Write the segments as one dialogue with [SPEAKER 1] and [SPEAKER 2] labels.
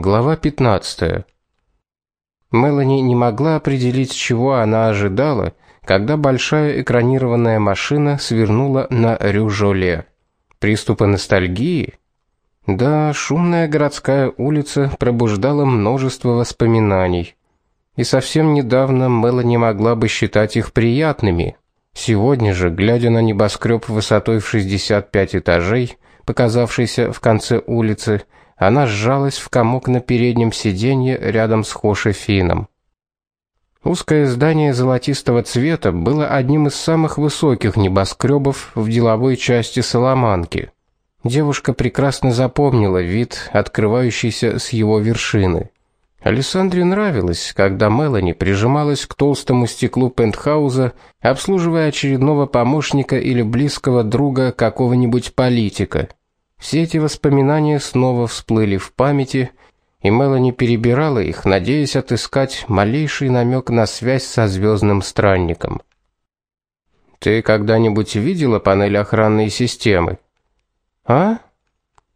[SPEAKER 1] Глава 15. Мелани не могла определить, чего она ожидала, когда большая экранированная машина свернула на Рю-Жоле. Приступы ностальгии? Да, шумная городская улица пробуждала множество воспоминаний. И совсем недавно Мелани могла бы считать их приятными. Сегодня же, глядя на небоскреб высотой в 65 этажей, показавшийся в конце улицы, она сжалась в комок на переднем сиденье рядом с Хоши Фином. Узкое здание золотистого цвета было одним из самых высоких небоскребов в деловой части Соломанки. Девушка прекрасно запомнила вид, открывающийся с его вершины. Александре нравилось, когда Мелани прижималась к толстому стеклу пентхауза, обслуживая очередного помощника или близкого друга какого-нибудь политика. Все эти воспоминания снова всплыли в памяти, и Мелани перебирала их, надеясь отыскать малейший намек на связь со звездным странником. Ты когда-нибудь видела панель охранной системы? А?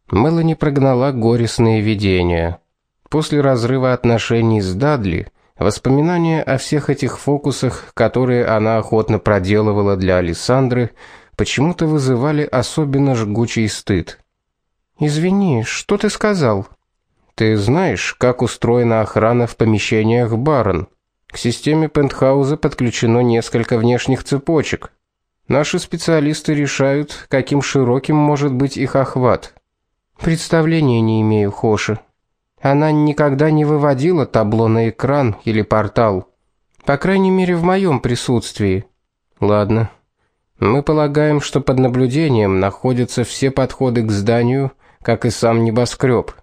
[SPEAKER 1] Мелани прогнала горестные видения. После разрыва отношений с Дадли, воспоминания о всех этих фокусах, которые она охотно проделывала для Александры, почему-то вызывали особенно жгучий стыд. Извини, что ты сказал? Ты знаешь, как устроена охрана в помещениях Барон? К системе пентхауза подключено несколько внешних цепочек. Наши специалисты решают, каким широким может быть их охват. Представления не имею, Хоши. Она никогда не выводила табло на экран или портал. По крайней мере, в моем присутствии. Ладно. Мы полагаем, что под наблюдением находятся все подходы к зданию как и сам небоскреб.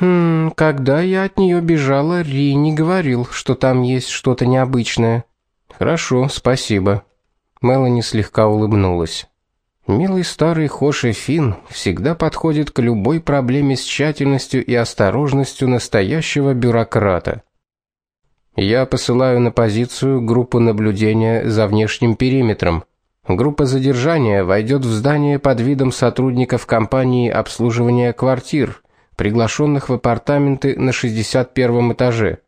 [SPEAKER 1] Хм, когда я от нее бежала, Ри не говорил, что там есть что-то необычное. Хорошо, спасибо. Мелани слегка улыбнулась. Милый старый Хоши Фин всегда подходит к любой проблеме с тщательностью и осторожностью настоящего бюрократа. Я посылаю на позицию группу наблюдения за внешним периметром. Группа задержания войдет в здание под видом сотрудников компании обслуживания квартир, приглашенных в апартаменты на 61 этаже.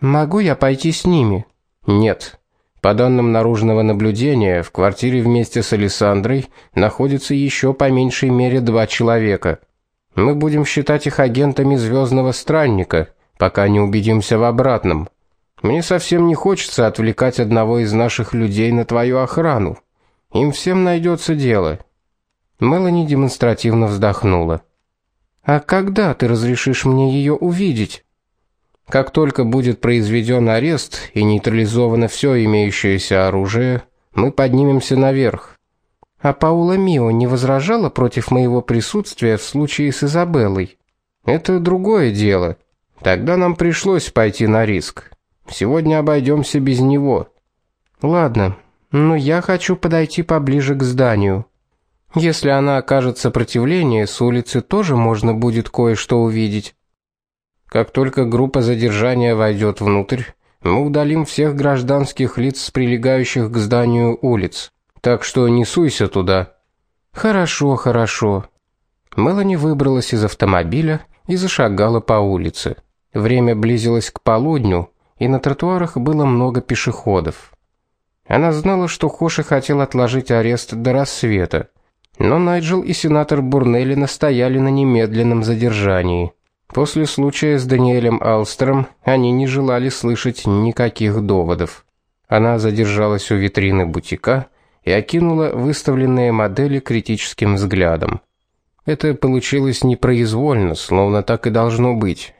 [SPEAKER 1] Могу я пойти с ними? Нет. По данным наружного наблюдения, в квартире вместе с Александрой находится еще по меньшей мере два человека. Мы будем считать их агентами звездного странника, пока не убедимся в обратном. Мне совсем не хочется отвлекать одного из наших людей на твою охрану. Им всем найдется дело. Мелани демонстративно вздохнула. А когда ты разрешишь мне ее увидеть? Как только будет произведен арест и нейтрализовано все имеющееся оружие, мы поднимемся наверх. А Паула Мио не возражала против моего присутствия в случае с Изабеллой. Это другое дело. Тогда нам пришлось пойти на риск. Сегодня обойдемся без него. Ладно, но я хочу подойти поближе к зданию. Если она окажет сопротивление, с улицы тоже можно будет кое-что увидеть. Как только группа задержания войдет внутрь, мы удалим всех гражданских лиц с прилегающих к зданию улиц. Так что не суйся туда. Хорошо, хорошо. Мелани выбралась из автомобиля и зашагала по улице. Время близилось к полудню, и на тротуарах было много пешеходов. Она знала, что Хоши хотел отложить арест до рассвета, но Найджел и сенатор Бурнелли настояли на немедленном задержании. После случая с Даниэлем Алстером они не желали слышать никаких доводов. Она задержалась у витрины бутика и окинула выставленные модели критическим взглядом. Это получилось непроизвольно, словно так и должно быть.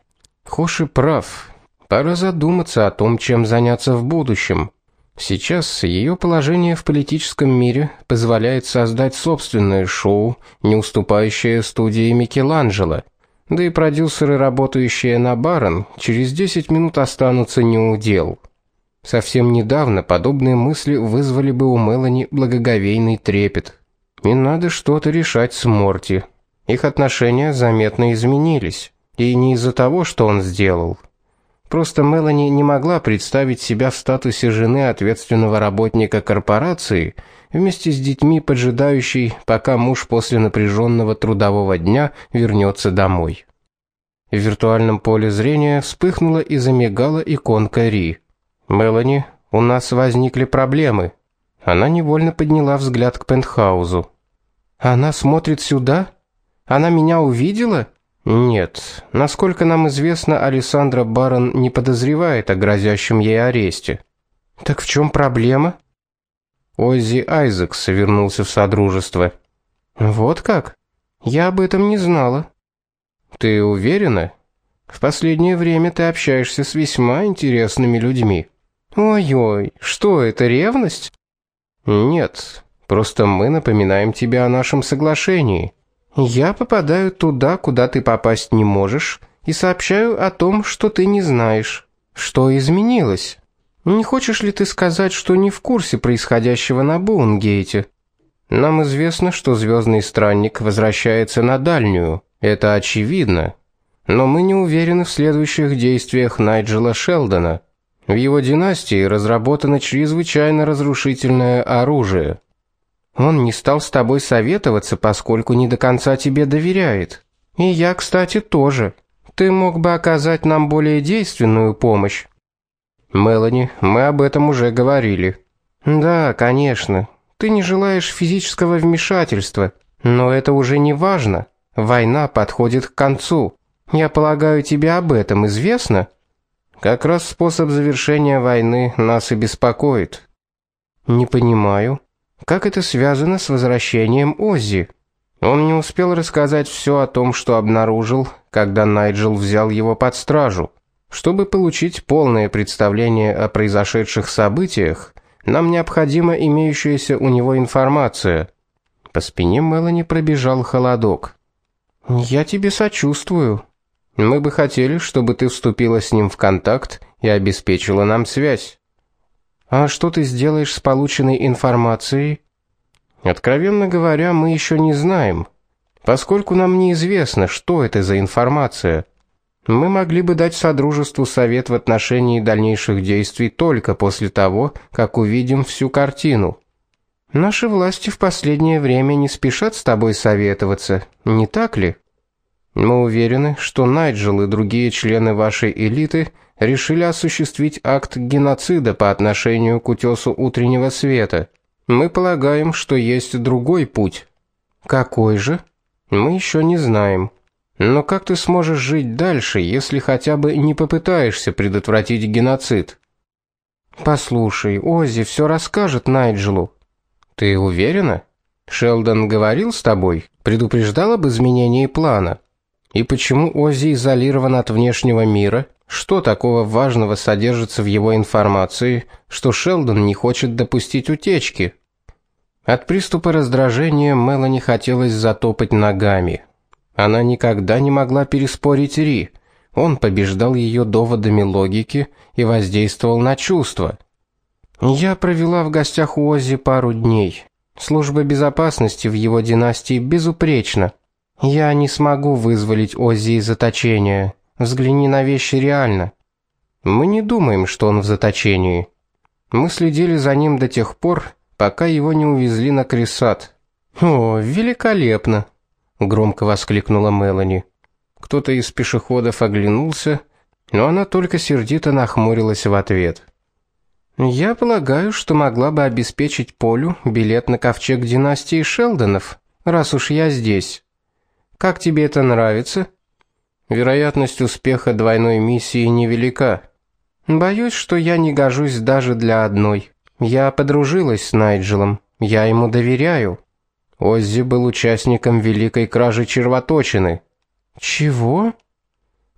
[SPEAKER 1] Хоши прав. Пора задуматься о том, чем заняться в будущем. Сейчас ее положение в политическом мире позволяет создать собственное шоу, не уступающее студии Микеланджело. Да и продюсеры, работающие на Барон, через 10 минут останутся не у дел. Совсем недавно подобные мысли вызвали бы у Мелани благоговейный трепет. И надо что-то решать с Морти. Их отношения заметно изменились, и не из-за того, что он сделал. Просто Мелани не могла представить себя в статусе жены ответственного работника корпорации вместе с детьми, поджидающей, пока муж после напряженного трудового дня вернется домой. В виртуальном поле зрения вспыхнула и замигала иконка Ри. Мелани, у нас возникли проблемы. Она невольно подняла взгляд к пентхаузу. Она смотрит сюда? Она меня увидела? Нет. Насколько нам известно, Александра Барон не подозревает о грозящем ей аресте. Так в чем проблема? Оззи Айзекс вернулся в содружество. Вот как? Я об этом не знала. Ты уверена? В последнее время ты общаешься с весьма интересными людьми. Ой-ой, что это ревность? Нет, просто мы напоминаем тебе о нашем соглашении. Я попадаю туда, куда ты попасть не можешь, и сообщаю о том, что ты не знаешь. Что изменилось? Не хочешь ли ты сказать, что не в курсе происходящего на Бунгейте? Нам известно, что звездный странник возвращается на дальнюю. Это очевидно. Но мы не уверены в следующих действиях Найджела Шелдона. В его династии разработано чрезвычайно разрушительное оружие. Он не стал с тобой советоваться, поскольку не до конца тебе доверяет. И я, кстати, тоже. Ты мог бы оказать нам более действенную помощь. Мелани, мы об этом уже говорили. Да, конечно. Ты не желаешь физического вмешательства, но это уже не важно. Война подходит к концу. Я полагаю, тебе об этом известно. Как раз способ завершения войны нас и беспокоит. Не понимаю. Как это связано с возвращением Оззи? Он не успел рассказать все о том, что обнаружил, когда Найджел взял его под стражу. Чтобы получить полное представление о произошедших событиях, нам необходима имеющаяся у него информация. По спине Мелани пробежал холодок. Я тебе сочувствую. Мы бы хотели, чтобы ты вступила с ним в контакт и обеспечила нам связь. А что ты сделаешь с полученной информацией? Откровенно говоря, мы еще не знаем, поскольку нам неизвестно, что это за информация. Мы могли бы дать содружеству совет в отношении дальнейших действий только после того, как увидим всю картину. Наши власти в последнее время не спешат с тобой советоваться, не так ли? Мы уверены, что Найджел и другие члены вашей элиты решили осуществить акт геноцида по отношению к утесу утреннего света. Мы полагаем, что есть другой путь. Какой же? Мы еще не знаем. Но как ты сможешь жить дальше, если хотя бы не попытаешься предотвратить геноцид? Послушай, Оззи все расскажет Найджелу. Ты уверена? Шелдон говорил с тобой, предупреждал об изменении плана. И почему Оззи изолирован от внешнего мира? Что такого важного содержится в его информации, что Шелдон не хочет допустить утечки? От приступа раздражения Мелани хотелось затопать ногами. Она никогда не могла переспорить Ри. Он побеждал ее доводами логики и воздействовал на чувства. Я провела в гостях у Оззи пару дней. Служба безопасности в его династии безупречна. Я не смогу вызволить Оззи из заточения. Взгляни на вещи реально. Мы не думаем, что он в заточении. Мы следили за ним до тех пор, пока его не увезли на Крисат. О, великолепно, громко воскликнула Мелани. Кто-то из пешеходов оглянулся, но она только сердито нахмурилась в ответ. Я полагаю, что могла бы обеспечить Полю билет на ковчег династии Шелдонов, раз уж я здесь. Как тебе это нравится? Вероятность успеха двойной миссии невелика. Боюсь, что я не гожусь даже для одной. Я подружилась с Найджелом. Я ему доверяю. Оззи был участником великой кражи червоточины. Чего?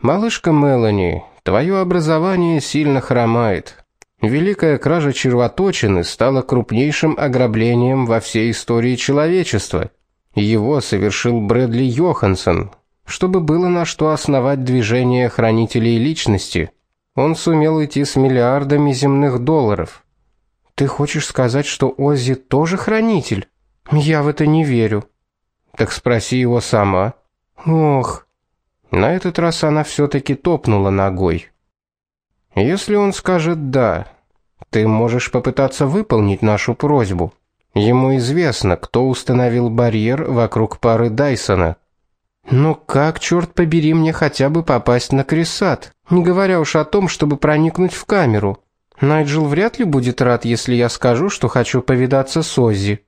[SPEAKER 1] Малышка Мелани, твое образование сильно хромает. Великая кража червоточины стала крупнейшим ограблением во всей истории человечества. Его совершил Брэдли Йоханссон, чтобы было на что основать движение хранителей личности. Он сумел идти с миллиардами земных долларов. Ты хочешь сказать, что Оззи тоже хранитель? Я в это не верю. Так спроси его сама. Ох. На этот раз она все таки топнула ногой. Если он скажет да, ты можешь попытаться выполнить нашу просьбу. Ему известно, кто установил барьер вокруг пары Дайсона. Ну как, черт побери, мне хотя бы попасть на кресат, не говоря уж о том, чтобы проникнуть в камеру. Найджел вряд ли будет рад, если я скажу, что хочу повидаться с Оззи.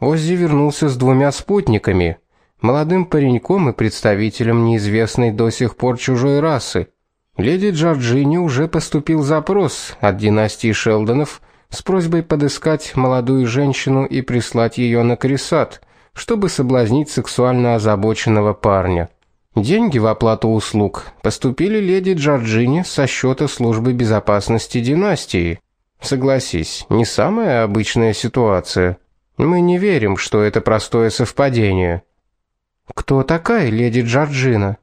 [SPEAKER 1] Оззи вернулся с двумя спутниками, молодым пареньком и представителем неизвестной до сих пор чужой расы. Леди Джорджини уже поступил запрос от династии Шелдонов с просьбой подыскать молодую женщину и прислать ее на Крисат, чтобы соблазнить сексуально озабоченного парня. Деньги в оплату услуг поступили леди Джорджини со счета службы безопасности династии. Согласись, не самая обычная ситуация. Мы не верим, что это простое совпадение. Кто такая леди Джорджина?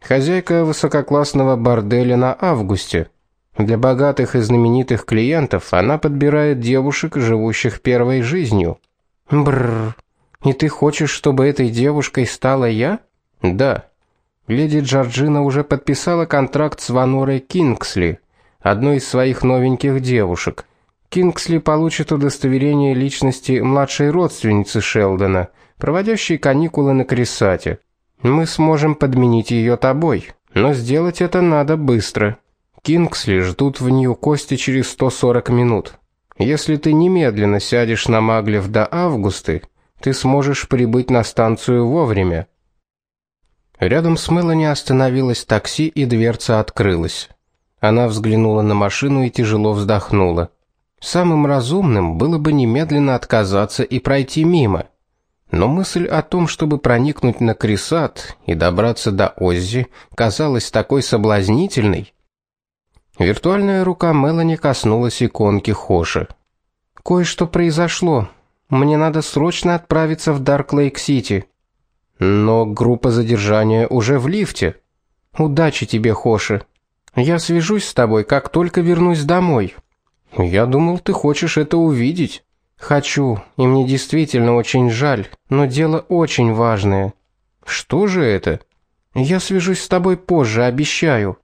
[SPEAKER 1] Хозяйка высококлассного борделя на Августе. Для богатых и знаменитых клиентов она подбирает девушек, живущих первой жизнью. Бррр. И ты хочешь, чтобы этой девушкой стала я? Да. Леди Джорджина уже подписала контракт с Ванорой Кингсли, одной из своих новеньких девушек. Кингсли получит удостоверение личности младшей родственницы Шелдона, проводящей каникулы на Крисате. Мы сможем подменить ее тобой, но сделать это надо быстро. Кингсли ждут в Нью-Косте через 140 минут. Если ты немедленно сядешь на Маглев до августа, ты сможешь прибыть на станцию вовремя. Рядом с Мелани остановилось такси, и дверца открылась. Она взглянула на машину и тяжело вздохнула. Самым разумным было бы немедленно отказаться и пройти мимо. Но мысль о том, чтобы проникнуть на Крисат и добраться до Оззи, казалась такой соблазнительной. Виртуальная рука Мелани коснулась иконки Хоши. Кое-что произошло. Мне надо срочно отправиться в Дарк-Лейк-Сити. Но группа задержания уже в лифте. Удачи тебе, Хоши. Я свяжусь с тобой, как только вернусь домой. Я думал, ты хочешь это увидеть. Хочу, и мне действительно очень жаль, но дело очень важное. Что же это? Я свяжусь с тобой позже, обещаю.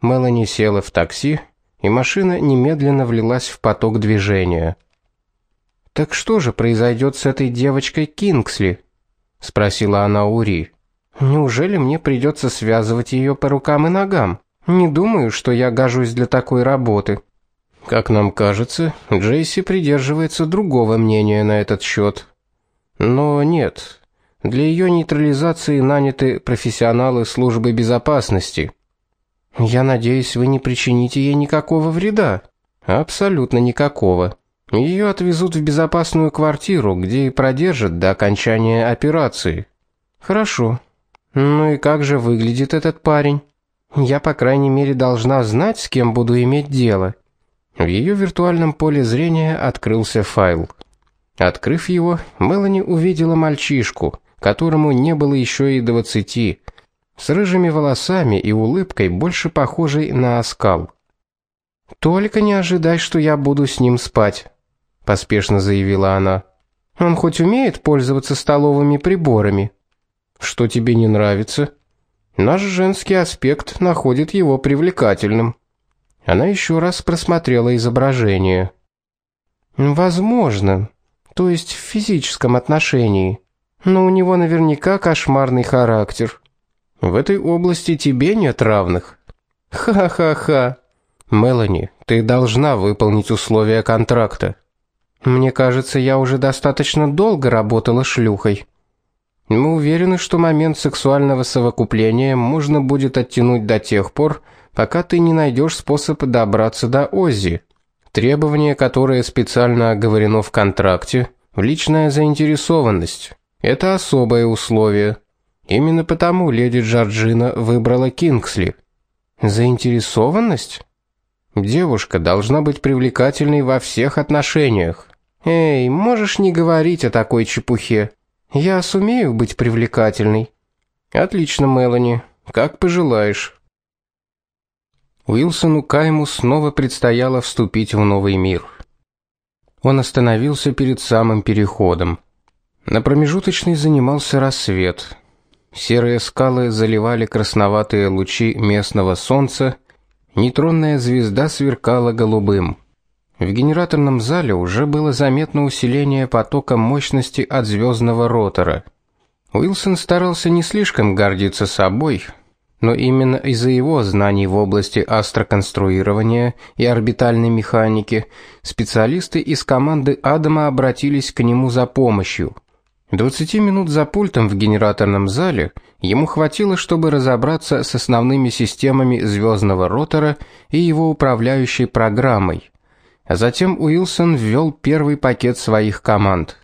[SPEAKER 1] Мелани села в такси, и машина немедленно влилась в поток движения. Так что же произойдет с этой девочкой Кингсли? спросила она у Ри. Неужели мне придется связывать ее по рукам и ногам? Не думаю, что я гожусь для такой работы. Как нам кажется, Джейси придерживается другого мнения на этот счет. Но нет. Для ее нейтрализации наняты профессионалы службы безопасности. Я надеюсь, вы не причините ей никакого вреда. Абсолютно никакого. Ее отвезут в безопасную квартиру, где и продержат до окончания операции. Хорошо. Ну и как же выглядит этот парень? Я, по крайней мере, должна знать, с кем буду иметь дело. В ее виртуальном поле зрения открылся файл. Открыв его, Мелани увидела мальчишку, которому не было еще и двадцати, с рыжими волосами и улыбкой, больше похожей на оскал. Только не ожидай, что я буду с ним спать поспешно заявила она. Он хоть умеет пользоваться столовыми приборами. Что тебе не нравится? Наш женский аспект находит его привлекательным. Она еще раз просмотрела изображение. Возможно, то есть в физическом отношении. Но у него наверняка кошмарный характер. В этой области тебе нет равных. Ха-ха-ха. Мелани, ты должна выполнить условия контракта. Мне кажется, я уже достаточно долго работала шлюхой. Мы уверены, что момент сексуального совокупления можно будет оттянуть до тех пор, пока ты не найдешь способ добраться до Оззи. Требование, которое специально оговорено в контракте, личная заинтересованность. Это особое условие. Именно потому леди Джорджина выбрала Кингсли. Заинтересованность? Девушка должна быть привлекательной во всех отношениях. Эй, можешь не говорить о такой чепухе. Я сумею быть привлекательной. Отлично, Мелани. Как пожелаешь. Уилсону Кайму снова предстояло вступить в новый мир. Он остановился перед самым переходом. На промежуточной занимался рассвет. Серые скалы заливали красноватые лучи местного солнца, нейтронная звезда сверкала голубым. В генераторном зале уже было заметно усиление потока мощности от звездного ротора. Уилсон старался не слишком гордиться собой, но именно из-за его знаний в области астроконструирования и орбитальной механики специалисты из команды Адама обратились к нему за помощью. 20 минут за пультом в генераторном зале ему хватило, чтобы разобраться с основными системами звездного ротора и его управляющей программой. А затем Уилсон ввел первый пакет своих команд.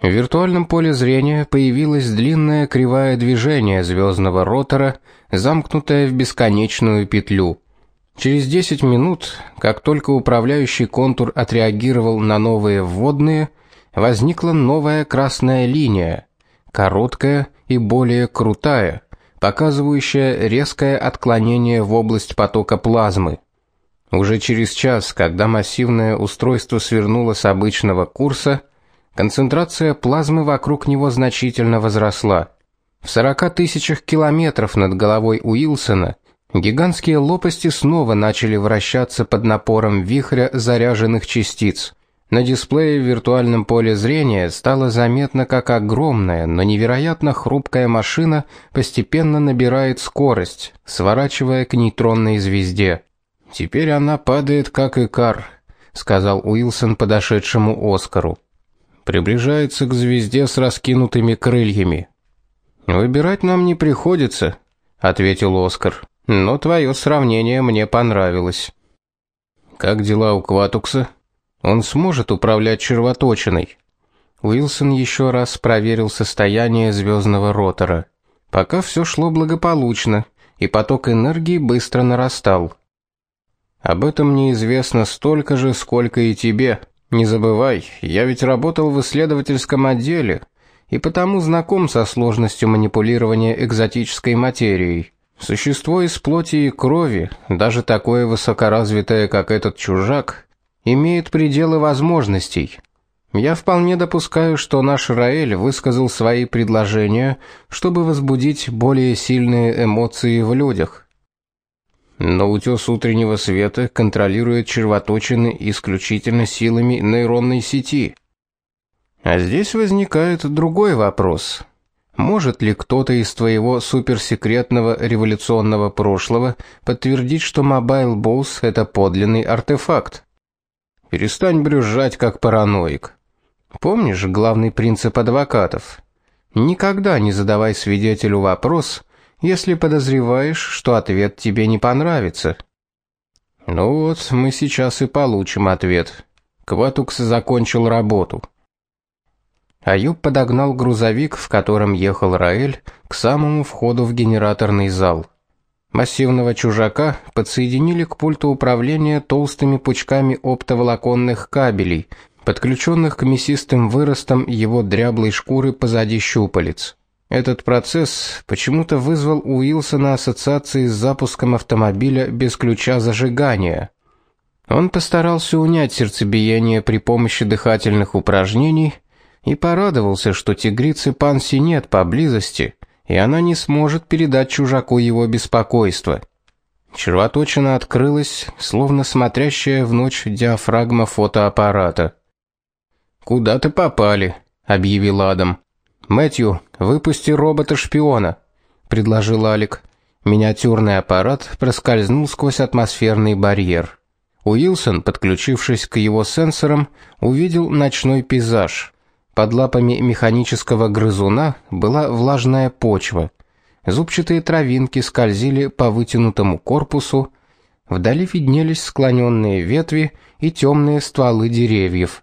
[SPEAKER 1] В виртуальном поле зрения появилось длинное кривое движение звездного ротора, замкнутое в бесконечную петлю. Через 10 минут, как только управляющий контур отреагировал на новые вводные, возникла новая красная линия, короткая и более крутая, показывающая резкое отклонение в область потока плазмы. Уже через час, когда массивное устройство свернуло с обычного курса, Концентрация плазмы вокруг него значительно возросла. В 40 тысячах километров над головой Уилсона гигантские лопасти снова начали вращаться под напором вихря заряженных частиц. На дисплее в виртуальном поле зрения стало заметно, как огромная, но невероятно хрупкая машина постепенно набирает скорость, сворачивая к нейтронной звезде. Теперь она падает как икар, сказал Уилсон подошедшему Оскару приближается к звезде с раскинутыми крыльями. Выбирать нам не приходится, ответил Оскар. Но твое сравнение мне понравилось. Как дела у Кватукса? Он сможет управлять червоточиной. Уилсон еще раз проверил состояние звездного ротора. Пока все шло благополучно, и поток энергии быстро нарастал. Об этом мне известно столько же, сколько и тебе, не забывай, я ведь работал в исследовательском отделе и потому знаком со сложностью манипулирования экзотической материей. Существо из плоти и крови, даже такое высокоразвитое, как этот чужак, имеет пределы возможностей. Я вполне допускаю, что наш Раэль высказал свои предложения, чтобы возбудить более сильные эмоции в людях. Но утес утреннего света контролирует червоточины исключительно силами нейронной сети. А здесь возникает другой вопрос. Может ли кто-то из твоего суперсекретного революционного прошлого подтвердить, что Mobile Boss это подлинный артефакт? Перестань брюзжать как параноик. Помнишь главный принцип адвокатов? Никогда не задавай свидетелю вопрос, если подозреваешь, что ответ тебе не понравится. Ну вот, мы сейчас и получим ответ. Кватукс закончил работу. Аюб подогнал грузовик, в котором ехал Раэль, к самому входу в генераторный зал. Массивного чужака подсоединили к пульту управления толстыми пучками оптоволоконных кабелей, подключенных к мясистым выростам его дряблой шкуры позади щупалец. Этот процесс почему-то вызвал у Уилсона ассоциации с запуском автомобиля без ключа зажигания. Он постарался унять сердцебиение при помощи дыхательных упражнений и порадовался, что тигрицы Панси нет поблизости, и она не сможет передать чужаку его беспокойство. Червоточина открылась, словно смотрящая в ночь диафрагма фотоаппарата. «Куда-то попали», — объявил Адам. Мэтью, выпусти робота-шпиона, предложил Алик. Миниатюрный аппарат проскользнул сквозь атмосферный барьер. Уилсон, подключившись к его сенсорам, увидел ночной пейзаж. Под лапами механического грызуна была влажная почва. Зубчатые травинки скользили по вытянутому корпусу, вдали виднелись склоненные ветви и темные стволы деревьев.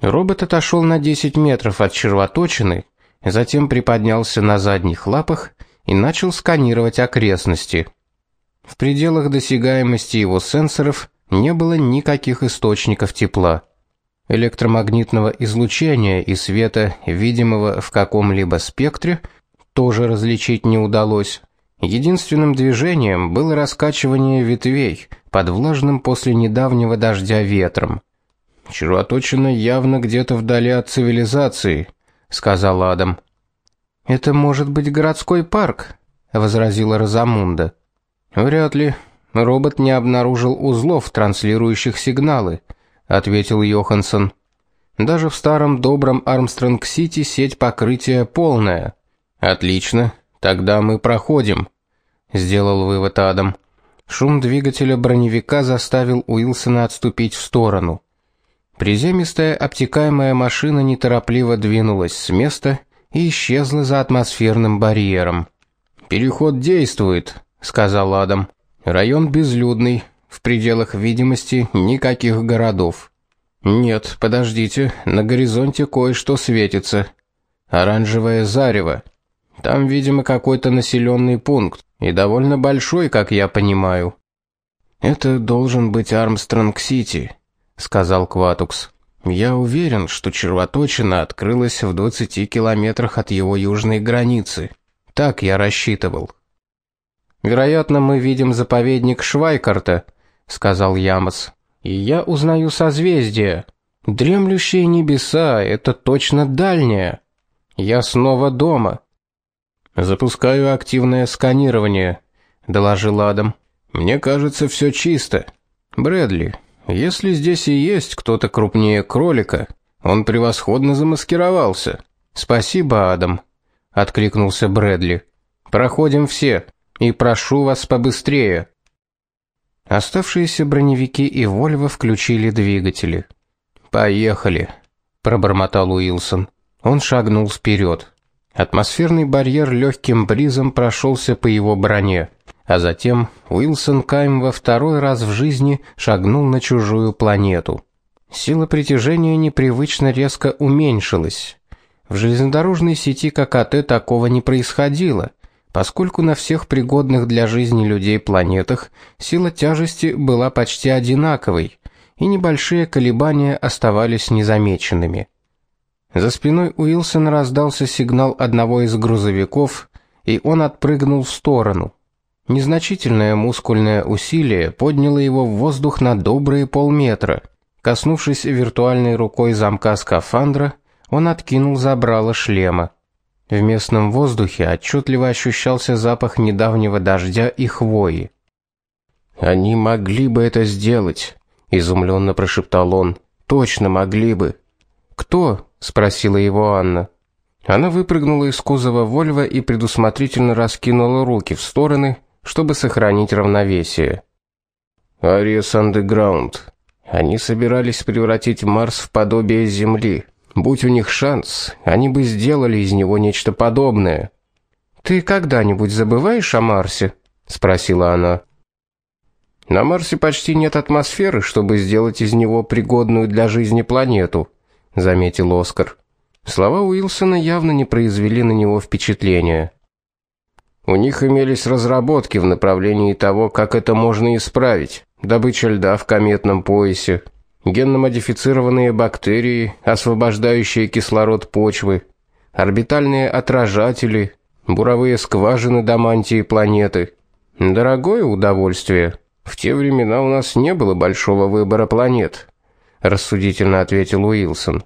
[SPEAKER 1] Робот отошел на 10 метров от червоточины затем приподнялся на задних лапах и начал сканировать окрестности. В пределах досягаемости его сенсоров не было никаких источников тепла. Электромагнитного излучения и света, видимого в каком-либо спектре, тоже различить не удалось. Единственным движением было раскачивание ветвей под влажным после недавнего дождя ветром. Червоточина явно где-то вдали от цивилизации, сказал Адам. Это может быть городской парк, возразила Розамунда. Вряд ли. Робот не обнаружил узлов, транслирующих сигналы, ответил Йоханссон. Даже в старом добром Армстронг-Сити сеть покрытия полная. Отлично. Тогда мы проходим, сделал вывод Адам. Шум двигателя броневика заставил Уилсона отступить в сторону. Приземистая обтекаемая машина неторопливо двинулась с места и исчезла за атмосферным барьером. Переход действует, сказал Адам. Район безлюдный, в пределах видимости никаких городов. Нет, подождите, на горизонте кое-что светится. Оранжевое зарево. Там, видимо, какой-то населенный пункт, и довольно большой, как я понимаю. Это должен быть Армстронг-Сити, сказал Кватукс. Я уверен, что червоточина открылась в 20 километрах от его южной границы. Так я рассчитывал. Вероятно, мы видим заповедник Швайкарта, сказал Ямос. И я узнаю созвездие. Дремлющие небеса это точно дальнее. Я снова дома. Запускаю активное сканирование, доложил Адам. Мне кажется, все чисто. Брэдли, если здесь и есть кто-то крупнее кролика, он превосходно замаскировался. Спасибо, Адам, откликнулся Брэдли. Проходим все, и прошу вас побыстрее. Оставшиеся броневики и Вольво включили двигатели. Поехали, пробормотал Уилсон. Он шагнул вперед. Атмосферный барьер легким бризом прошелся по его броне, а затем Уилсон Кайм во второй раз в жизни шагнул на чужую планету. Сила притяжения непривычно резко уменьшилась. В железнодорожной сети ККТ такого не происходило, поскольку на всех пригодных для жизни людей планетах сила тяжести была почти одинаковой, и небольшие колебания оставались незамеченными. За спиной Уилсона раздался сигнал одного из грузовиков, и он отпрыгнул в сторону. Незначительное мускульное усилие подняло его в воздух на добрые полметра. Коснувшись виртуальной рукой замка скафандра, он откинул забрало шлема. В местном воздухе отчетливо ощущался запах недавнего дождя и хвои. Они могли бы это сделать, изумленно прошептал он. Точно могли бы. Кто? спросила его Анна. Она выпрыгнула из кузова Вольво и предусмотрительно раскинула руки в стороны, чтобы сохранить равновесие. Ариес Андеграунд. Они собирались превратить Марс в подобие Земли. Будь у них шанс, они бы сделали из него нечто подобное. Ты когда-нибудь забываешь о Марсе? спросила она. На Марсе почти нет атмосферы, чтобы сделать из него пригодную для жизни планету, заметил Оскар. Слова Уилсона явно не произвели на него впечатления. У них имелись разработки в направлении того, как это можно исправить. Добыча льда в кометном поясе, генно-модифицированные бактерии, освобождающие кислород почвы, орбитальные отражатели, буровые скважины до мантии планеты. Дорогое удовольствие. В те времена у нас не было большого выбора планет рассудительно ответил Уилсон.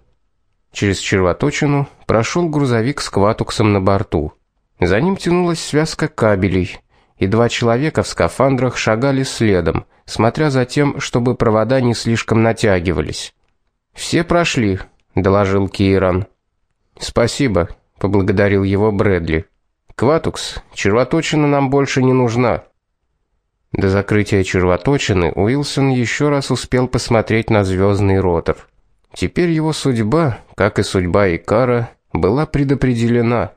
[SPEAKER 1] Через червоточину прошел грузовик с кватуксом на борту. За ним тянулась связка кабелей, и два человека в скафандрах шагали следом, смотря за тем, чтобы провода не слишком натягивались. Все прошли, доложил Киран. Спасибо, поблагодарил его Брэдли. Кватукс, червоточина нам больше не нужна. До закрытия червоточины Уилсон еще раз успел посмотреть на звездный ротор. Теперь его судьба, как и судьба Икара, была предопределена.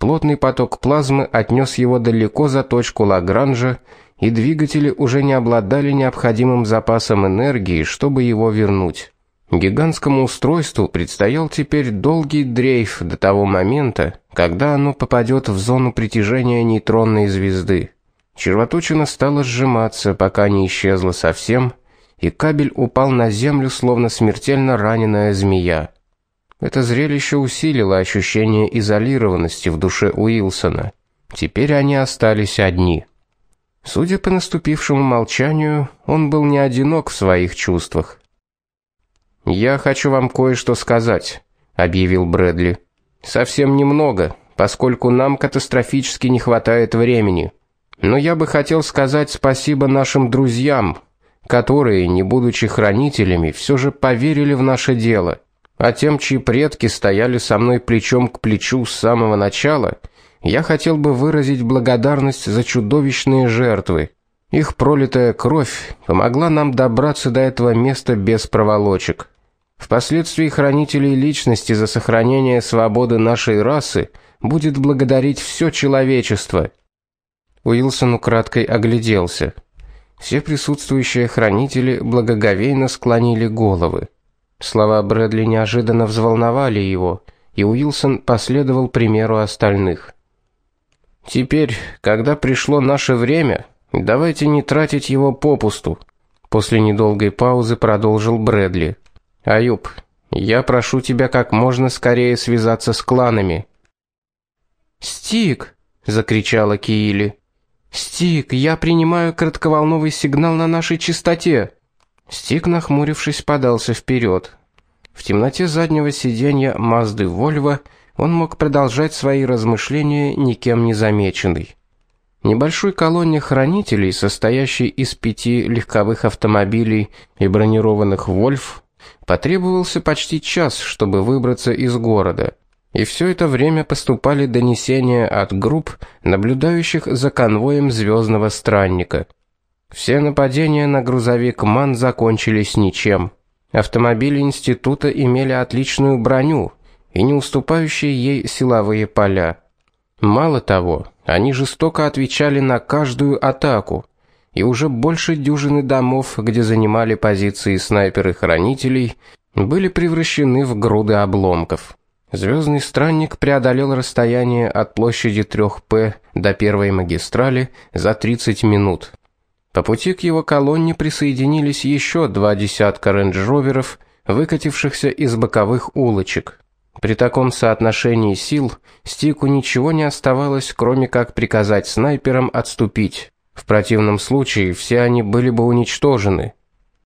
[SPEAKER 1] Плотный поток плазмы отнес его далеко за точку Лагранжа, и двигатели уже не обладали необходимым запасом энергии, чтобы его вернуть. Гигантскому устройству предстоял теперь долгий дрейф до того момента, когда оно попадет в зону притяжения нейтронной звезды. Червоточина стала сжиматься, пока не исчезла совсем, и кабель упал на землю, словно смертельно раненая змея. Это зрелище усилило ощущение изолированности в душе Уилсона. Теперь они остались одни. Судя по наступившему молчанию, он был не одинок в своих чувствах. "Я хочу вам кое-что сказать", объявил Брэдли. "Совсем немного, поскольку нам катастрофически не хватает времени. Но я бы хотел сказать спасибо нашим друзьям, которые, не будучи хранителями, все же поверили в наше дело, а тем, чьи предки стояли со мной плечом к плечу с самого начала я хотел бы выразить благодарность за чудовищные жертвы. Их пролитая кровь помогла нам добраться до этого места без проволочек. Впоследствии хранителей личности за сохранение свободы нашей расы будет благодарить все человечество. Уилсон украдкой огляделся. Все присутствующие хранители благоговейно склонили головы. Слова Брэдли неожиданно взволновали его, и Уилсон последовал примеру остальных. Теперь, когда пришло наше время, давайте не тратить его попусту. После недолгой паузы продолжил Брэдли. Аюб, я прошу тебя как можно скорее связаться с кланами.
[SPEAKER 2] Стик, закричала Киили. Стик, я принимаю коротковолновый сигнал на нашей частоте.
[SPEAKER 1] Стик, нахмурившись, подался вперед. В темноте заднего сиденья Мазды Вольво он мог продолжать свои размышления никем не замеченный. Небольшой колонне хранителей, состоящей из пяти легковых автомобилей и бронированных Вольф, потребовался почти час, чтобы выбраться из города. И все это время поступали донесения от групп, наблюдающих за конвоем звездного странника. Все нападения на грузовик Ман закончились ничем. Автомобили института имели отличную броню и не уступающие ей силовые поля. Мало того, они жестоко отвечали на каждую атаку, и уже больше дюжины домов, где занимали позиции снайперы-хранителей, были превращены в груды обломков. Звездный странник преодолел расстояние от площади 3П до первой магистрали за 30 минут. По пути к его колонне присоединились еще два десятка рейндж-роверов, выкатившихся из боковых улочек. При таком соотношении сил Стику ничего не оставалось, кроме как приказать снайперам отступить. В противном случае все они были бы уничтожены.